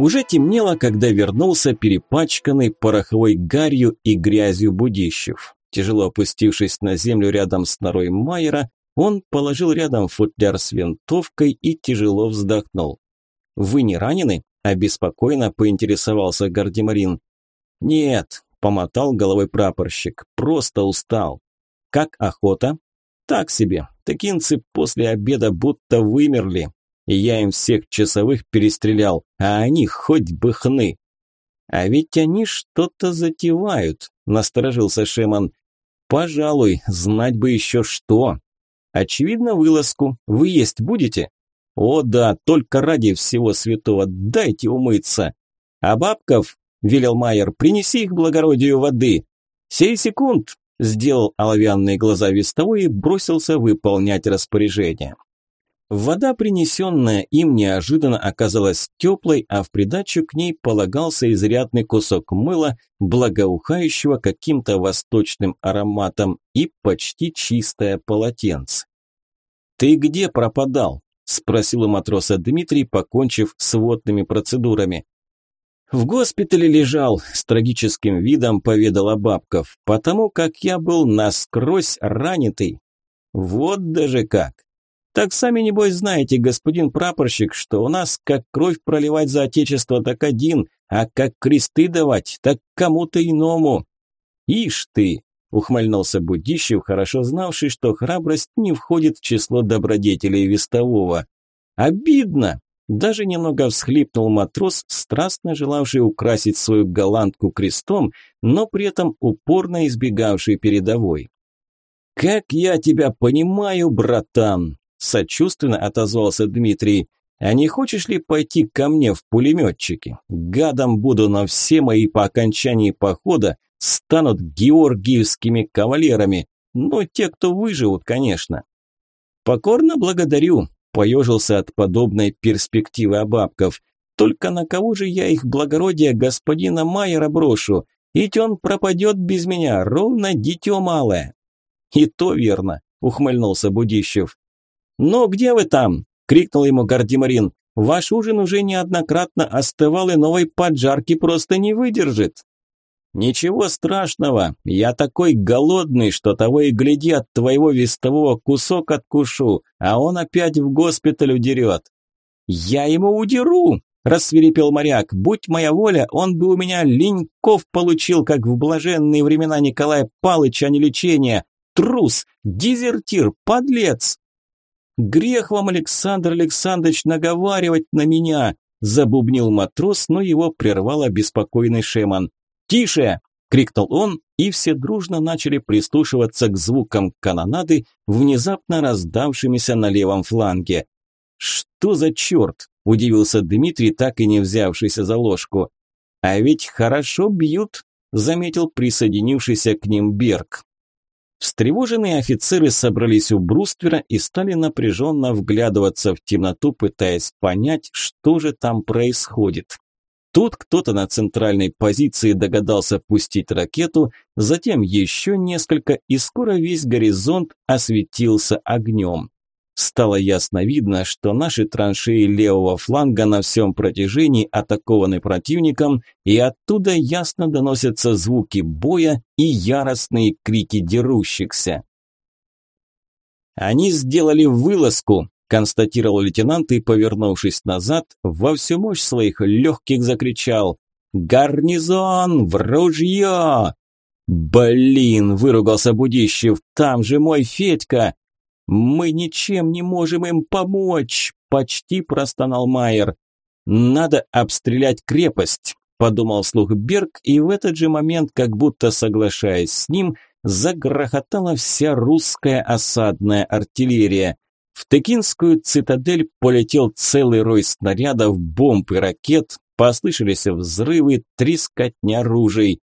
Уже темнело, когда вернулся перепачканный пороховой гарью и грязью Будищев. Тяжело опустившись на землю рядом с норой Майера, он положил рядом футляр с винтовкой и тяжело вздохнул. «Вы не ранены?» – обеспокоенно поинтересовался Гардемарин. «Нет», – помотал головой прапорщик, – «просто устал». «Как охота?» «Так себе. Текинцы после обеда будто вымерли я им всех часовых перестрелял, а они хоть бы хны. А ведь они что-то затевают, насторожился Шеман. Пожалуй, знать бы еще что. Очевидно, вылазку. Вы есть будете? О да, только ради всего святого, дайте умыться. А бабков, велел Майер, принеси их благородию воды. Сей секунд, сделал оловянные глаза вестовой и бросился выполнять распоряжение. Вода, принесенная им, неожиданно оказалась теплой, а в придачу к ней полагался изрядный кусок мыла, благоухающего каким-то восточным ароматом, и почти чистое полотенце. «Ты где пропадал?» – спросил у матроса Дмитрий, покончив с водными процедурами. «В госпитале лежал», – с трагическим видом поведала Бабков, «потому как я был насквозь ранитый». «Вот даже как!» Так сами, небось, знаете, господин прапорщик, что у нас как кровь проливать за отечество так один, а как кресты давать, так кому-то иному. Ишь ты, ухмыльнулся Будищев, хорошо знавший, что храбрость не входит в число добродетелей вестового. Обидно. Даже немного всхлипнул матрос, страстно желавший украсить свою голландку крестом, но при этом упорно избегавший передовой. «Как я тебя понимаю, братан!» Сочувственно отозвался Дмитрий. А не хочешь ли пойти ко мне в пулеметчики? Гадом буду, но все мои по окончании похода станут георгиевскими кавалерами. Ну, те, кто выживут, конечно. Покорно благодарю, поежился от подобной перспективы Абабков. Только на кого же я их благородие господина Майера брошу? Ведь он пропадет без меня, ровно дитё малое. И то верно, ухмыльнулся Будищев. «Ну, где вы там?» – крикнул ему Гардемарин. «Ваш ужин уже неоднократно остывал и новой поджарки просто не выдержит». «Ничего страшного, я такой голодный, что того и гляди от твоего вестового кусок откушу, а он опять в госпиталь удерет». «Я ему удеру!» – рассверепел моряк. «Будь моя воля, он бы у меня леньков получил, как в блаженные времена Николая Палыча, а не лечения. Трус, дезертир, подлец!» «Грех вам, Александр Александрович, наговаривать на меня!» Забубнил матрос, но его прервал обеспокоенный Шеман. «Тише!» – крикнул он, и все дружно начали прислушиваться к звукам канонады, внезапно раздавшимися на левом фланге. «Что за черт?» – удивился Дмитрий, так и не взявшийся за ложку. «А ведь хорошо бьют», – заметил присоединившийся к ним Берг. Встревоженные офицеры собрались у бруствера и стали напряженно вглядываться в темноту, пытаясь понять, что же там происходит. Тут кто-то на центральной позиции догадался пустить ракету, затем еще несколько, и скоро весь горизонт осветился огнем. Стало ясно видно, что наши траншеи левого фланга на всем протяжении атакованы противником, и оттуда ясно доносятся звуки боя и яростные крики дерущихся. «Они сделали вылазку», – констатировал лейтенант и, повернувшись назад, во всю мощь своих легких закричал «Гарнизон! В ружье!» «Блин!» – выругался Будищев. «Там же мой Федька!» «Мы ничем не можем им помочь!» – почти простонал Майер. «Надо обстрелять крепость», – подумал слух Берг, и в этот же момент, как будто соглашаясь с ним, загрохотала вся русская осадная артиллерия. В Текинскую цитадель полетел целый рой снарядов, бомб и ракет, послышались взрывы, трескотня ружей.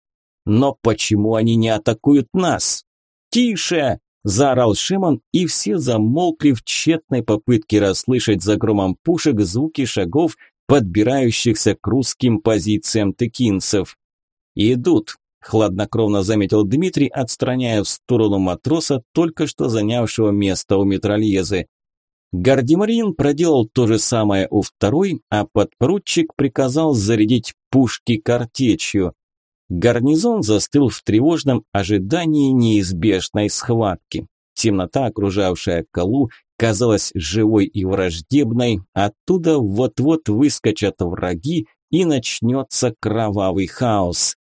Но почему они не атакуют нас? «Тише!» Заорал Шимон, и все замолкли в тщетной попытке расслышать за громом пушек звуки шагов, подбирающихся к русским позициям тыкинцев. «Идут», – хладнокровно заметил Дмитрий, отстраняя в сторону матроса, только что занявшего место у метрольезы. Гардемарин проделал то же самое у второй, а подпоручик приказал зарядить пушки картечью. Гарнизон застыл в тревожном ожидании неизбежной схватки. Темнота, окружавшая Калу, казалась живой и враждебной, оттуда вот-вот выскочат враги и начнется кровавый хаос.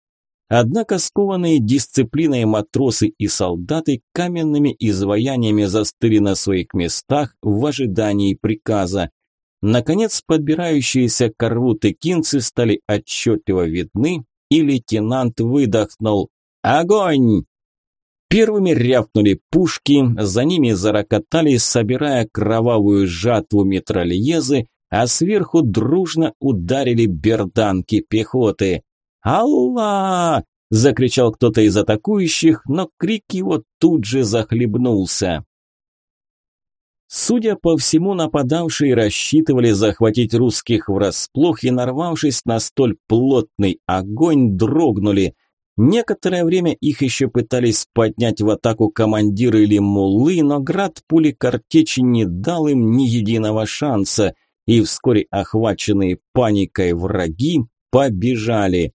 Однако скованные дисциплиной матросы и солдаты каменными изваяниями застыли на своих местах в ожидании приказа. Наконец подбирающиеся к рву текинцы стали отчетливо видны, и лейтенант выдохнул «Огонь!». Первыми рявкнули пушки, за ними зарокотали, собирая кровавую жатву метрольезы, а сверху дружно ударили берданки пехоты. «Алла!» – закричал кто-то из атакующих, но крик его тут же захлебнулся. Судя по всему, нападавшие рассчитывали захватить русских врасплох и, нарвавшись на столь плотный огонь, дрогнули. Некоторое время их еще пытались поднять в атаку командиры или муллы, но град пули картечи не дал им ни единого шанса, и вскоре охваченные паникой враги побежали.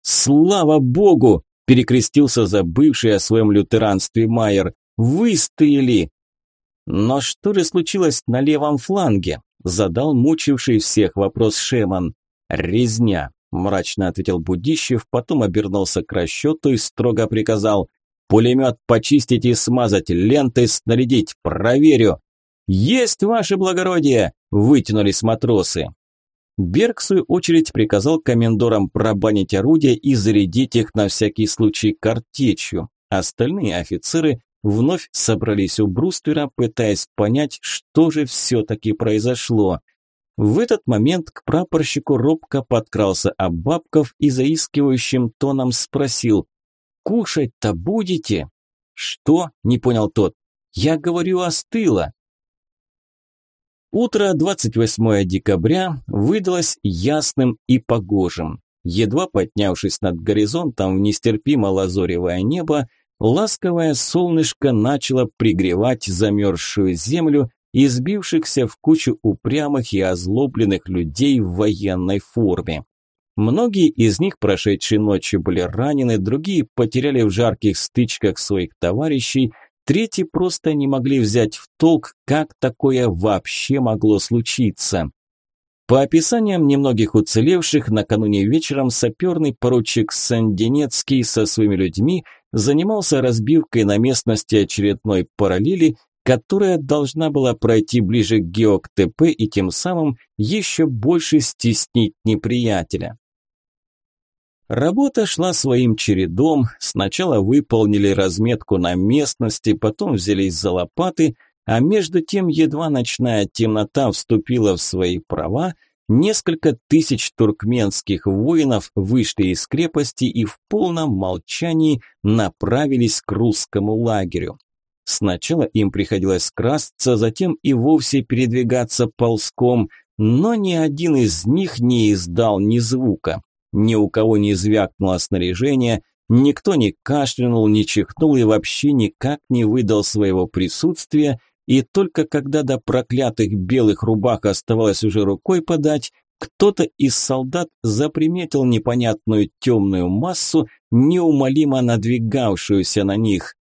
«Слава Богу!» – перекрестился забывший о своем лютеранстве Майер. «Выстояли!» «Но что же случилось на левом фланге?» – задал мучивший всех вопрос Шеман. «Резня», – мрачно ответил Будищев, потом обернулся к расчету и строго приказал. «Пулемет почистить и смазать, лентой снарядить, проверю». «Есть, ваше благородие!» – вытянулись матросы. Берг, в свою очередь, приказал комендорам пробанить орудия и зарядить их на всякий случай картечью. Остальные офицеры вновь собрались у бруствера, пытаясь понять, что же все-таки произошло. В этот момент к прапорщику робко подкрался Абабков и заискивающим тоном спросил «Кушать-то будете?» «Что?» – не понял тот. «Я говорю, остыло». Утро 28 декабря выдалось ясным и погожим. Едва поднявшись над горизонтом в нестерпимо лазоревое небо, ласковое солнышко начало пригревать замерзшую землю и сбившихся в кучу упрямых и озлобленных людей в военной форме. Многие из них, прошедшие ночью, были ранены, другие потеряли в жарких стычках своих товарищей, Третьи просто не могли взять в толк, как такое вообще могло случиться. По описаниям немногих уцелевших, накануне вечером саперный поручик Санденецкий со своими людьми занимался разбивкой на местности очередной параллели, которая должна была пройти ближе к ГеоКТП и тем самым еще больше стеснить неприятеля. Работа шла своим чередом. Сначала выполнили разметку на местности, потом взялись за лопаты, а между тем едва ночная темнота вступила в свои права, несколько тысяч туркменских воинов вышли из крепости и в полном молчании направились к русскому лагерю. Сначала им приходилось красться, затем и вовсе передвигаться ползком, но ни один из них не издал ни звука. Ни у кого не звякнуло снаряжение, никто не кашлянул, не чихнул и вообще никак не выдал своего присутствия, и только когда до проклятых белых рубах оставалось уже рукой подать, кто-то из солдат заприметил непонятную темную массу, неумолимо надвигавшуюся на них.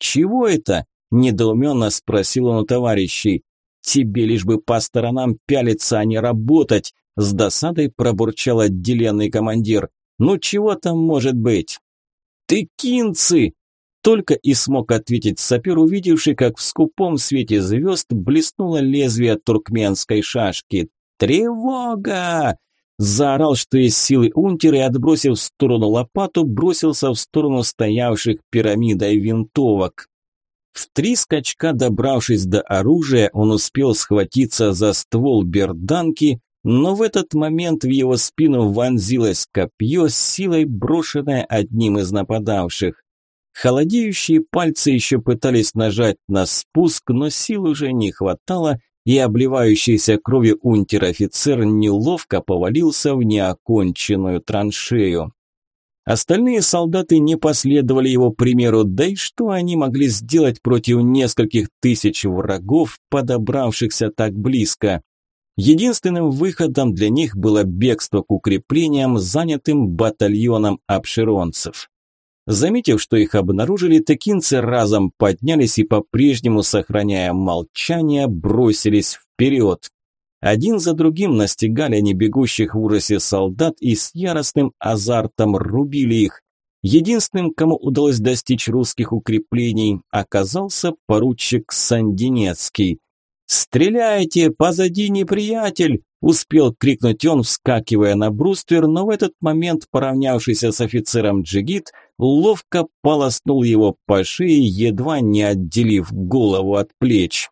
«Чего это?» – недоуменно спросил он у товарищей. «Тебе лишь бы по сторонам пялиться, а не работать. С досадой пробурчал отделенный командир. «Ну чего там может быть?» «Ты кинцы!» Только и смог ответить сапер, увидевший, как в скупом свете звезд блеснуло лезвие туркменской шашки. «Тревога!» Заорал, что есть силы унтер и, отбросив в сторону лопату, бросился в сторону стоявших пирамидой винтовок. В три скачка, добравшись до оружия, он успел схватиться за ствол берданки, но в этот момент в его спину вонзилось копье силой, брошенное одним из нападавших. Холодеющие пальцы еще пытались нажать на спуск, но сил уже не хватало, и обливающийся кровью унтер-офицер неловко повалился в неоконченную траншею. Остальные солдаты не последовали его примеру, да и что они могли сделать против нескольких тысяч врагов, подобравшихся так близко? Единственным выходом для них было бегство к укреплениям, занятым батальоном обширонцев. Заметив, что их обнаружили, текинцы разом поднялись и, по-прежнему сохраняя молчание, бросились вперед. Один за другим настигали они бегущих в ужасе солдат и с яростным азартом рубили их. Единственным, кому удалось достичь русских укреплений, оказался поручик Сандинецкий. «Стреляйте! Позади неприятель!» – успел крикнуть он, вскакивая на бруствер, но в этот момент, поравнявшийся с офицером джигит, ловко полоснул его по шее, едва не отделив голову от плеч.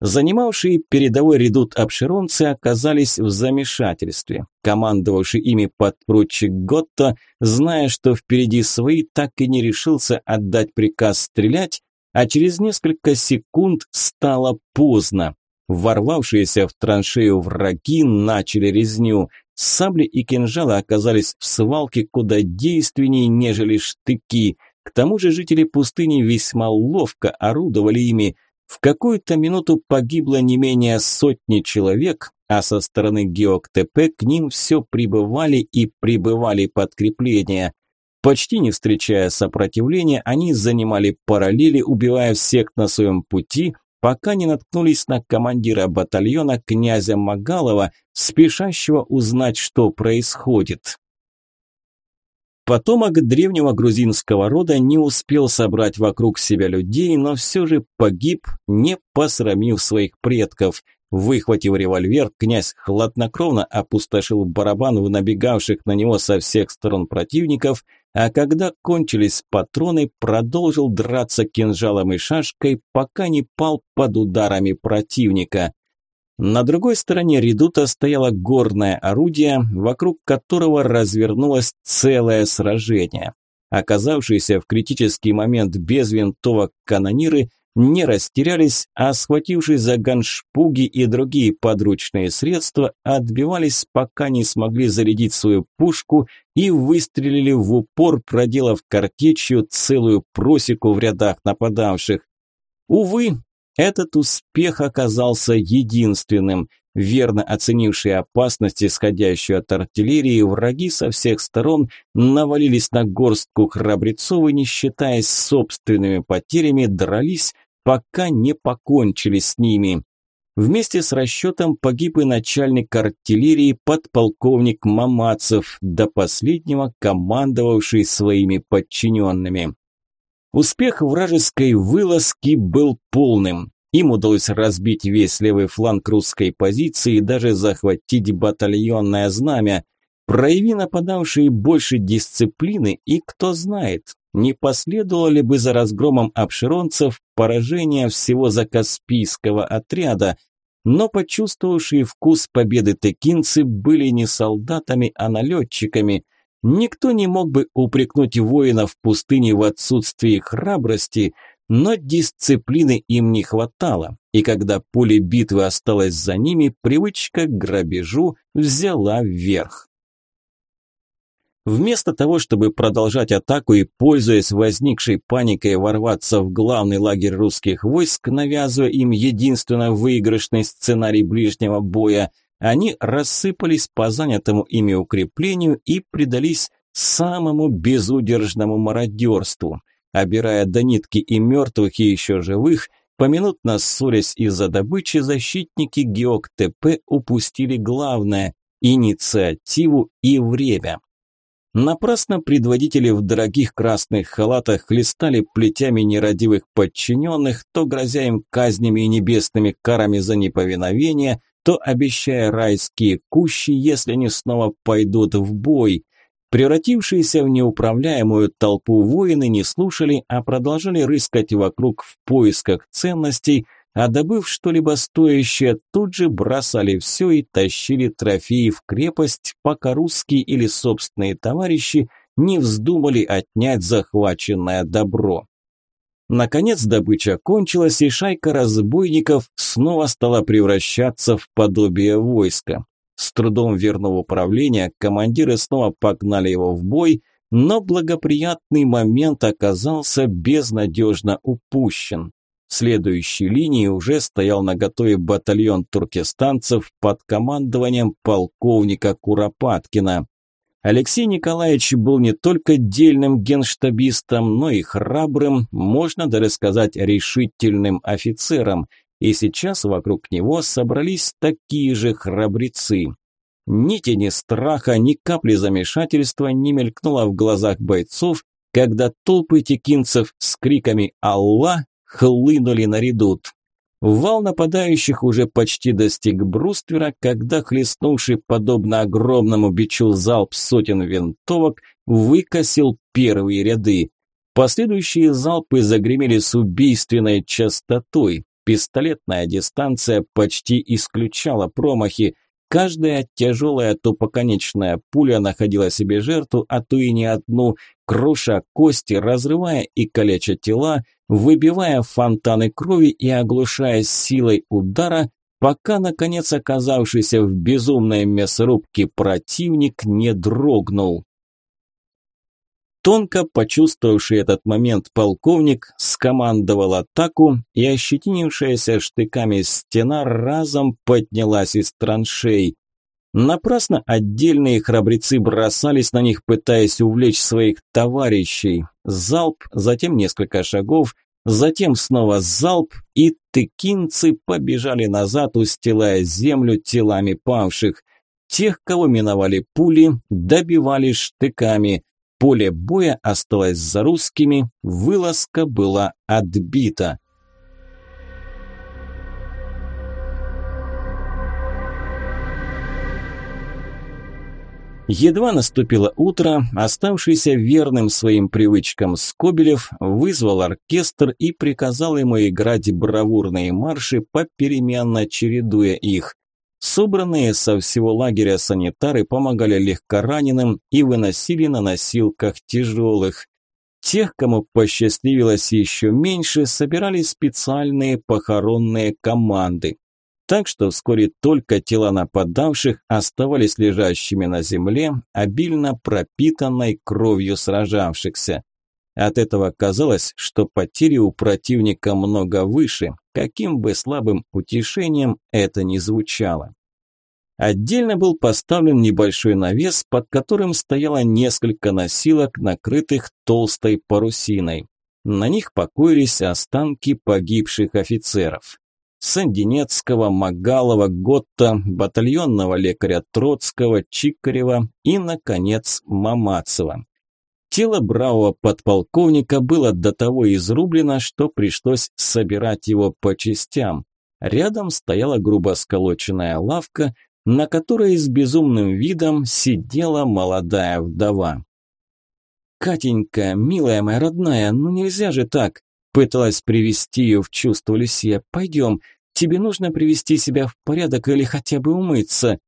Занимавшие передовой редут обширонцы оказались в замешательстве. Командовавший ими подпоручик Готто, зная, что впереди свои, так и не решился отдать приказ стрелять, а через несколько секунд стало поздно. Ворвавшиеся в траншею враги начали резню. Сабли и кинжалы оказались в свалке куда действеннее, нежели штыки. К тому же жители пустыни весьма ловко орудовали ими. В какую-то минуту погибло не менее сотни человек, а со стороны Геоктепе к ним все прибывали и прибывали подкрепления. Почти не встречая сопротивления, они занимали параллели, убивая всех на своем пути, пока не наткнулись на командира батальона князя Магалова, спешащего узнать, что происходит. Потомок древнего грузинского рода не успел собрать вокруг себя людей, но все же погиб, не посрамив своих предков. Выхватив револьвер, князь хладнокровно опустошил барабан в набегавших на него со всех сторон противников – а когда кончились патроны, продолжил драться кинжалом и шашкой, пока не пал под ударами противника. На другой стороне редута стояло горное орудие, вокруг которого развернулось целое сражение. Оказавшиеся в критический момент без винтовок канониры не растерялись, а схватившись за ганшпуги и другие подручные средства, отбивались, пока не смогли зарядить свою пушку и выстрелили в упор, проделав картечью целую просеку в рядах нападавших. Увы, этот успех оказался единственным. Верно оценившие опасность, исходящую от артиллерии, враги со всех сторон навалились на горстку храбрецов и, не считаясь собственными потерями, дрались, пока не покончили с ними. Вместе с расчетом погиб и начальник артиллерии подполковник Мамацев, до последнего командовавший своими подчиненными. Успех вражеской вылазки был полным. Им удалось разбить весь левый фланг русской позиции и даже захватить батальонное знамя. Прояви нападавшие больше дисциплины, и кто знает, не последовало ли бы за разгромом обширонцев поражение всего закаспийского отряда, но почувствовавшие вкус победы текинцы были не солдатами, а налетчиками. Никто не мог бы упрекнуть воинов пустыне в отсутствии храбрости, но дисциплины им не хватало, и когда поле битвы осталось за ними, привычка к грабежу взяла вверх. Вместо того, чтобы продолжать атаку и, пользуясь возникшей паникой, ворваться в главный лагерь русских войск, навязывая им единственно выигрышный сценарий ближнего боя, они рассыпались по занятому ими укреплению и предались самому безудержному мародерству. Обирая до нитки и мертвых, и еще живых, поминутно ссорясь из-за добычи, защитники Геок-ТП упустили главное – инициативу и время. Напрасно предводители в дорогих красных халатах хлестали плетями нерадивых подчиненных, то грозя им казнями и небесными карами за неповиновение, то обещая райские кущи, если они снова пойдут в бой. Превратившиеся в неуправляемую толпу воины не слушали, а продолжали рыскать вокруг в поисках ценностей, а добыв что-либо стоящее, тут же бросали все и тащили трофеи в крепость, пока русские или собственные товарищи не вздумали отнять захваченное добро. Наконец добыча кончилась, и шайка разбойников снова стала превращаться в подобие войска. С трудом верного управления командиры снова погнали его в бой, но благоприятный момент оказался безнадежно упущен. Следующей линии уже стоял наготове батальон туркестанцев под командованием полковника Куропаткина. Алексей Николаевич был не только дельным генштабистом, но и храбрым, можно даже сказать, решительным офицером, и сейчас вокруг него собрались такие же храбрецы. Ни тени страха, ни капли замешательства не мелькнуло в глазах бойцов, когда толпы текинцев с криками «Аллах!» Хлынули на редут. Вал нападающих уже почти достиг бруствера, когда хлестнувший подобно огромному бичу залп сотен винтовок выкосил первые ряды. Последующие залпы загремели с убийственной частотой. Пистолетная дистанция почти исключала промахи. Каждая тяжелая тупоконечная пуля находила себе жертву, а то и не одну, круша кости, разрывая и калеча тела, выбивая фонтаны крови и оглушая силой удара, пока, наконец, оказавшийся в безумной мясорубке противник не дрогнул. Тонко почувствовавший этот момент полковник скомандовал атаку, и ощетинившаяся штыками стена разом поднялась из траншей. Напрасно отдельные храбрецы бросались на них, пытаясь увлечь своих товарищей. Залп, затем несколько шагов, затем снова залп, и тыкинцы побежали назад, устилая землю телами павших. Тех, кого миновали пули, добивали штыками. Поле боя осталось за русскими, вылазка была отбита. Едва наступило утро, оставшийся верным своим привычкам Скобелев вызвал оркестр и приказал ему играть бравурные марши, попеременно чередуя их. Собранные со всего лагеря санитары помогали легкораненым и выносили на носилках тяжелых. Тех, кому посчастливилось еще меньше, собирали специальные похоронные команды так что вскоре только тела нападавших оставались лежащими на земле, обильно пропитанной кровью сражавшихся. От этого казалось, что потери у противника много выше, каким бы слабым утешением это ни звучало. Отдельно был поставлен небольшой навес, под которым стояло несколько носилок, накрытых толстой парусиной. На них покоились останки погибших офицеров. Сандинецкого, Магалова, Готта, батальонного лекаря Троцкого, Чикарева и, наконец, Мамацева. Тело бравого подполковника было до того изрублено, что пришлось собирать его по частям. Рядом стояла грубо сколоченная лавка, на которой с безумным видом сидела молодая вдова. «Катенька, милая моя родная, ну нельзя же так!» Пыталась привести ее в чувство Люсия. «Пойдем, Тебе нужно привести себя в порядок или хотя бы умыться.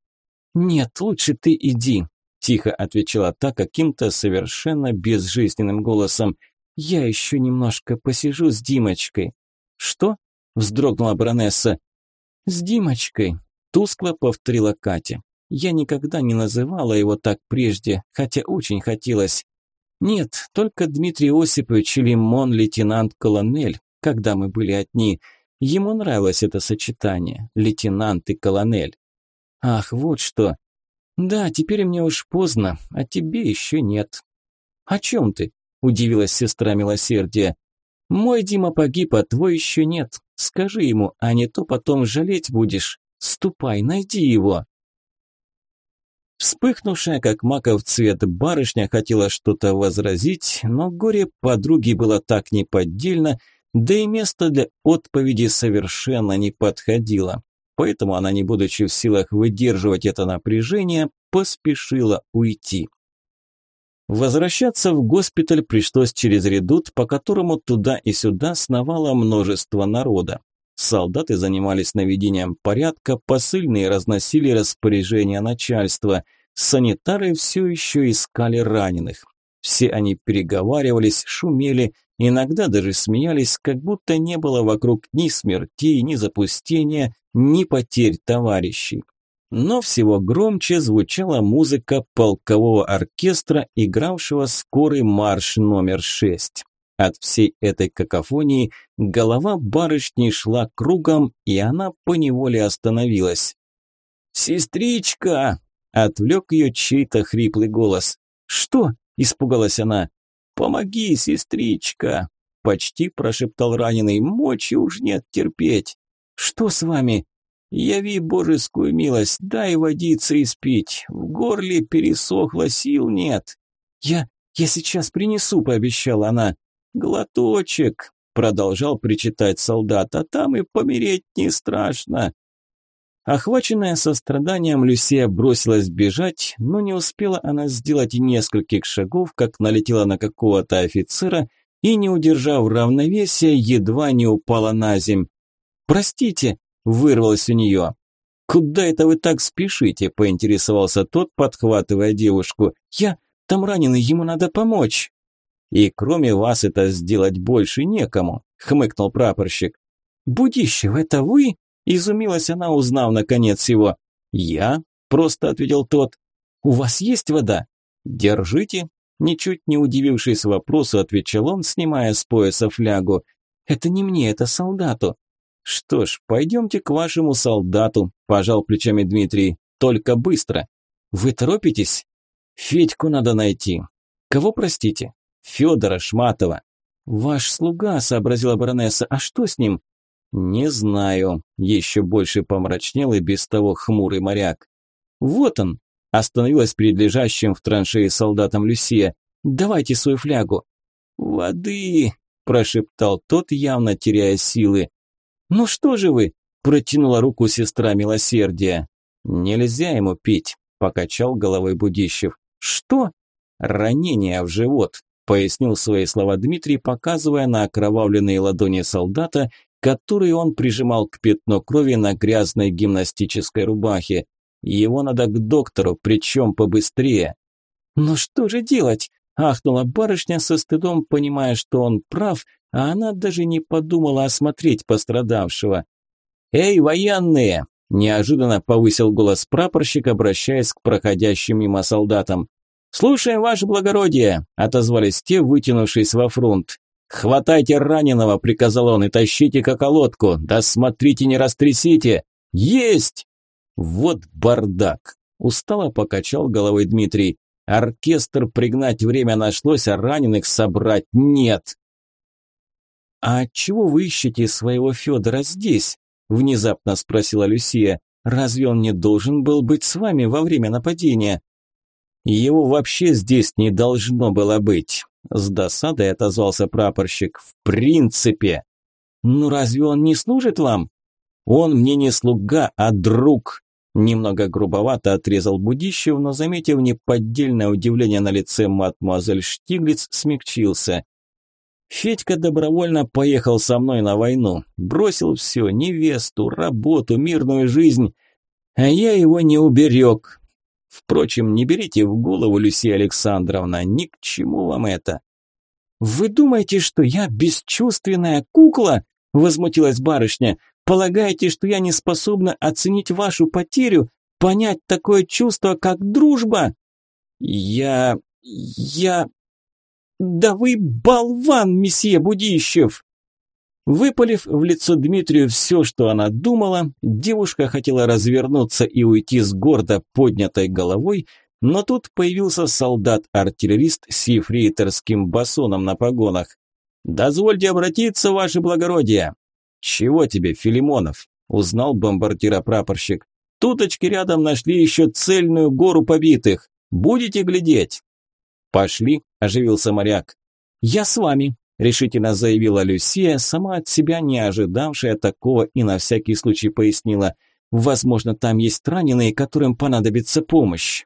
Нет, лучше ты иди, тихо отвечала та каким-то совершенно безжизненным голосом. Я еще немножко посижу с Димочкой. Что? вздрогнула баронесса. С Димочкой, тускло повторила Катя. Я никогда не называла его так прежде, хотя очень хотелось. Нет, только Дмитрий Осипович или Мон лейтенант-колонель, когда мы были одни – Ему нравилось это сочетание – лейтенант и колонель. Ах, вот что. Да, теперь мне уж поздно, а тебе еще нет. О чем ты? Удивилась сестра милосердия. Мой Дима погиб, а твой еще нет. Скажи ему, а не то потом жалеть будешь. Ступай, найди его. Вспыхнувшая, как маков цвет, барышня хотела что-то возразить, но горе подруги было так неподдельно, да и место для отповеди совершенно не подходило. Поэтому она, не будучи в силах выдерживать это напряжение, поспешила уйти. Возвращаться в госпиталь пришлось через редут, по которому туда и сюда сновало множество народа. Солдаты занимались наведением порядка, посыльные разносили распоряжения начальства, санитары все еще искали раненых. Все они переговаривались, шумели, Иногда даже смеялись, как будто не было вокруг ни смертей, ни запустения, ни потерь товарищей. Но всего громче звучала музыка полкового оркестра, игравшего скорый марш номер шесть. От всей этой какофонии голова барышни шла кругом, и она поневоле остановилась. «Сестричка!» – отвлек ее чей-то хриплый голос. «Что?» – испугалась она. «Помоги, сестричка!» – почти прошептал раненый. «Мочи уж нет терпеть!» «Что с вами?» Яви божескую милость, дай водиться и спить. В горле пересохло, сил нет. Я, я сейчас принесу, пообещала она. Глоточек, продолжал причитать солдат, а там и помереть не страшно. Охваченная состраданием, Люсия бросилась бежать, но не успела она сделать нескольких шагов, как налетела на какого-то офицера и, не удержав равновесия, едва не упала на земь. «Простите», вырвалось у нее. «Куда это вы так спешите?» – поинтересовался тот, подхватывая девушку. «Я там раненый, ему надо помочь». «И кроме вас это сделать больше некому», – хмыкнул прапорщик. «Будищев, это вы?» – изумилась она, узнав наконец его. «Я?» – просто ответил тот. «У вас есть вода?» «Держите», – ничуть не удивившись вопросу, отвечал он, снимая с пояса флягу. «Это не мне, это солдату. «Что ж, пойдемте к вашему солдату», – пожал плечами Дмитрий. «Только быстро. Вы торопитесь? Федьку надо найти. Кого, простите? Федора Шматова». «Ваш слуга», – сообразила баронесса. «А что с ним?» «Не знаю», – еще больше помрачнел и без того хмурый моряк. «Вот он», – остановилась перед лежащим в траншеи солдатом Люсия. «Давайте свою флягу». «Воды», – прошептал тот, явно теряя силы. «Ну что же вы?» – протянула руку сестра милосердия. «Нельзя ему пить», – покачал головой Будищев. «Что?» «Ранение в живот», – пояснил свои слова Дмитрий, показывая на окровавленные ладони солдата, которые он прижимал к пятну крови на грязной гимнастической рубахе. «Его надо к доктору, причем побыстрее». «Но что же делать?» – ахнула барышня со стыдом, понимая, что он прав, а она даже не подумала осмотреть пострадавшего. «Эй, военные!» – неожиданно повысил голос прапорщик, обращаясь к проходящим мимо солдатам. «Слушаем, ваше благородие!» – отозвались те, вытянувшись во фронт. «Хватайте раненого!» – приказал он, – «и тащите к околотку! Да смотрите, не растрясите! Есть!» «Вот бардак!» – устало покачал головой Дмитрий. «Оркестр пригнать время нашлось, а раненых собрать нет!» «А чего вы ищете своего Федора здесь?» – внезапно спросила Люсия. «Разве он не должен был быть с вами во время нападения?» «Его вообще здесь не должно было быть», – с досадой отозвался прапорщик. «В принципе». «Ну разве он не служит вам?» «Он мне не слуга, а друг», Немного грубовато отрезал Будищев, но, заметив неподдельное удивление на лице мадемуазель Штиглиц, смягчился. Федька добровольно поехал со мной на войну, бросил все, невесту, работу, мирную жизнь, а я его не уберег. Впрочем, не берите в голову, Люсия Александровна, ни к чему вам это. «Вы думаете, что я бесчувственная кукла?» – возмутилась барышня. «Полагаете, что я не способна оценить вашу потерю, понять такое чувство, как дружба?» «Я... я...» «Да вы болван, месье Будищев!» Выпалив в лицо Дмитрию все, что она думала, девушка хотела развернуться и уйти с гордо поднятой головой, но тут появился солдат-артиллерист с ефрейторским басоном на погонах. «Дозвольте обратиться, ваше благородие!» «Чего тебе, Филимонов?» – узнал бомбардира-прапорщик. «Туточки рядом нашли еще цельную гору побитых. Будете глядеть?» «Пошли», – оживился моряк. «Я с вами», – решительно заявила Люсия, сама от себя не ожидавшая такого и на всякий случай пояснила. «Возможно, там есть раненые, которым понадобится помощь».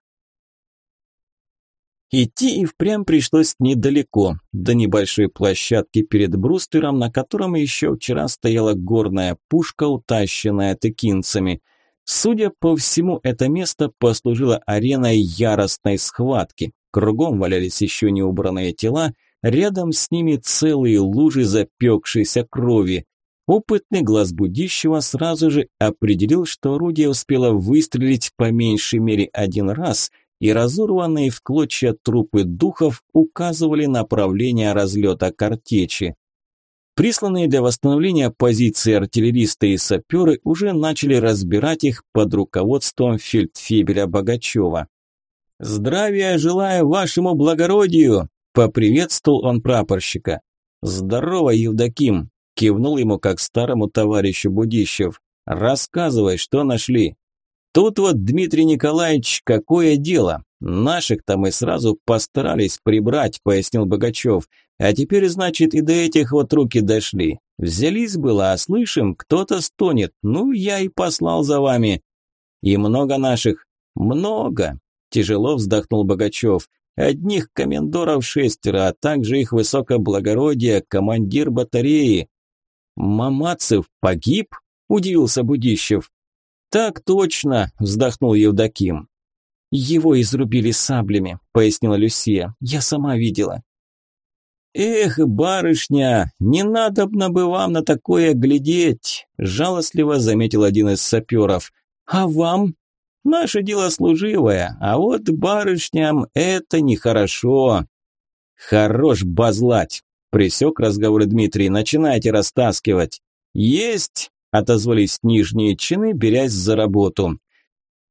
Идти и впрямь пришлось недалеко, до небольшой площадки перед бруствером, на котором еще вчера стояла горная пушка, утащенная текинцами. Судя по всему, это место послужило ареной яростной схватки. Кругом валялись еще не убранные тела, рядом с ними целые лужи запекшейся крови. Опытный глаз будущего сразу же определил, что орудие успело выстрелить по меньшей мере один раз, и разорванные в клочья трупы духов указывали направление разлета картечи. Присланные для восстановления позиции артиллеристы и саперы уже начали разбирать их под руководством фельдфебеля Богачева. «Здравия желаю вашему благородию!» – поприветствовал он прапорщика. «Здорово, Евдоким!» – кивнул ему как старому товарищу Будищев. «Рассказывай, что нашли?» «Тут вот, Дмитрий Николаевич, какое дело? Наших-то мы сразу постарались прибрать», – пояснил Богачев. «А теперь, значит, и до этих вот руки дошли. Взялись было, а слышим, кто-то стонет. Ну, я и послал за вами». «И много наших?» «Много. Тяжело вздохнул Богачев. Одних комендоров шестеро, а также их высокоблагородие, командир батареи. Мамацев погиб? Удивился Будищев. Так точно, вздохнул Евдоким. Его изрубили саблями, пояснила Люсия. Я сама видела. «Эх, барышня, не надобно бы вам на такое глядеть», – жалостливо заметил один из саперов. «А вам?» Наше дело служивое, а вот барышням это нехорошо. Хорош базлать, присек разговор Дмитрий, начинайте растаскивать. Есть, отозвались нижние чины, берясь за работу.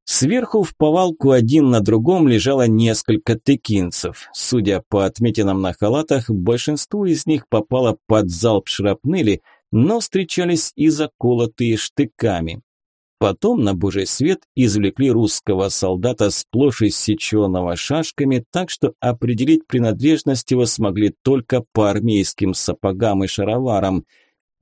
Сверху в повалку один на другом лежало несколько тыкинцев. Судя по отметинам на халатах, большинство из них попало под залп шрапнели, но встречались и заколотые штыками. Потом на божий свет извлекли русского солдата сплошь иссеченного шашками, так что определить принадлежность его смогли только по армейским сапогам и шароварам.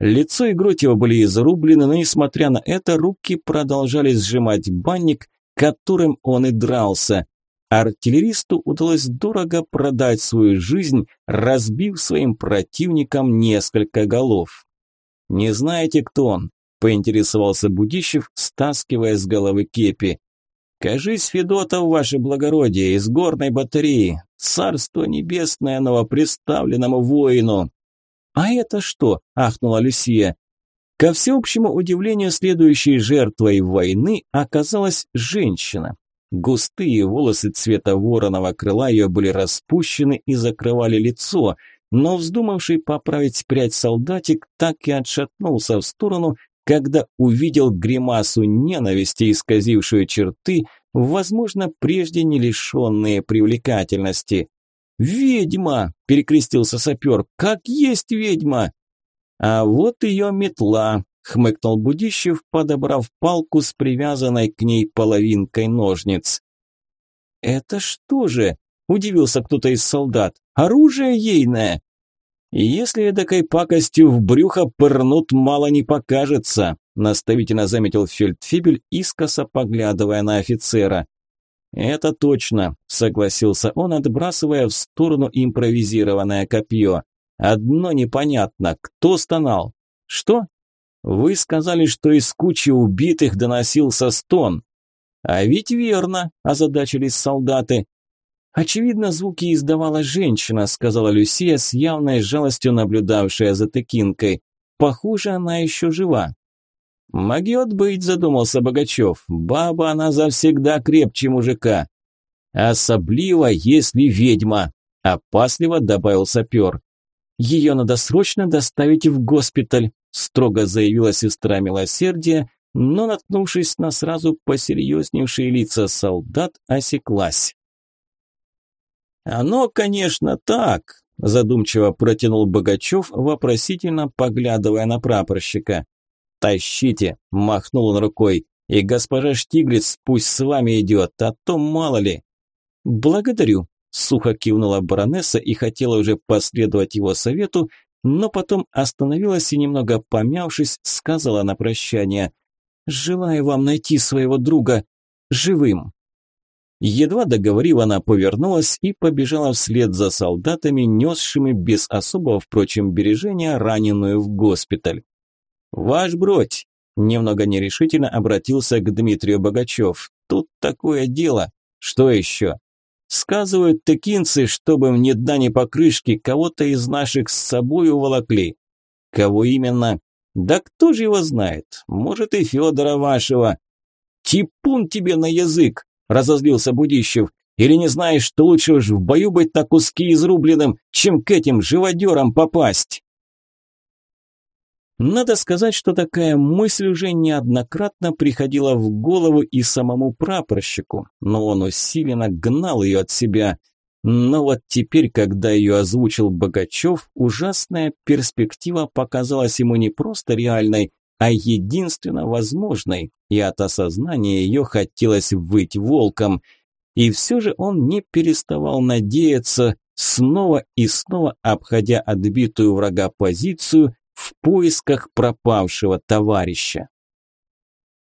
Лицо и грудь его были изрублены, но несмотря на это, руки продолжали сжимать банник, которым он и дрался. Артиллеристу удалось дорого продать свою жизнь, разбив своим противникам несколько голов. «Не знаете, кто он?» Поинтересовался Будищев, стаскивая с головы кепи. «Кажись, Федотов, ваше благородие, из горной батареи, царство небесное новоприставленному воину». «А это что?» – ахнула Люсия. Ко всеобщему удивлению, следующей жертвой войны оказалась женщина. Густые волосы цвета вороного крыла ее были распущены и закрывали лицо, но вздумавший поправить прядь солдатик так и отшатнулся в сторону, когда увидел гримасу ненависти, исказившую черты, возможно, прежде не лишенные привлекательности. «Ведьма!» – перекрестился сапер. «Как есть ведьма!» «А вот ее метла!» – хмыкнул Будищев, подобрав палку с привязанной к ней половинкой ножниц. «Это что же?» – удивился кто-то из солдат. «Оружие ейное!» «Если эдакой пакостью в брюхо пырнут, мало не покажется», наставительно заметил фельдфебель, искоса поглядывая на офицера. «Это точно», – согласился он, отбрасывая в сторону импровизированное копье. «Одно непонятно, кто стонал?» «Что?» «Вы сказали, что из кучи убитых доносился стон». «А ведь верно», – озадачились солдаты. «Очевидно, звуки издавала женщина», – сказала Люсия с явной жалостью, наблюдавшая за Текинкой. «Похоже, она еще жива». «Могет быть», – задумался Богачев. «Баба она завсегда крепче мужика». «Особливо, если ведьма», – опасливо добавил сапер. «Ее надо срочно доставить в госпиталь», – строго заявила сестра милосердия, но, наткнувшись на сразу посерьезневшие лица солдат, осеклась. «Оно, конечно, так», – задумчиво протянул Богачев, вопросительно поглядывая на прапорщика. «Тащите», – махнул он рукой, – «и госпожа Штиглиц пусть с вами идет, а то мало ли». «Благодарю», – сухо кивнула баронесса и хотела уже последовать его совету, но потом остановилась и, немного помявшись, сказала на прощание «Желаю вам найти своего друга живым». Едва договорив, она повернулась и побежала вслед за солдатами, несшими без особого, впрочем, бережения раненую в госпиталь. «Ваш бродь!» – немного нерешительно обратился к Дмитрию Богачев. «Тут такое дело. Что еще?» «Сказывают текинцы, чтобы мне дна ни покрышки, кого-то из наших с собой уволокли». «Кого именно?» Да кто же его знает? Может и Федора вашего. Типун тебе на язык, разозлился Будищев. Или не знаешь, что лучше уж в бою быть на куски изрубленным, чем к этим живодерам попасть? Надо сказать, что такая мысль уже неоднократно приходила в голову и самому прапорщику, но он усиленно гнал ее от себя. Но вот теперь, когда ее озвучил Богачев, ужасная перспектива показалась ему не просто реальной, а единственно возможной, и от осознания ее хотелось выть волком. И все же он не переставал надеяться, снова и снова обходя отбитую врага позицию, в поисках пропавшего товарища.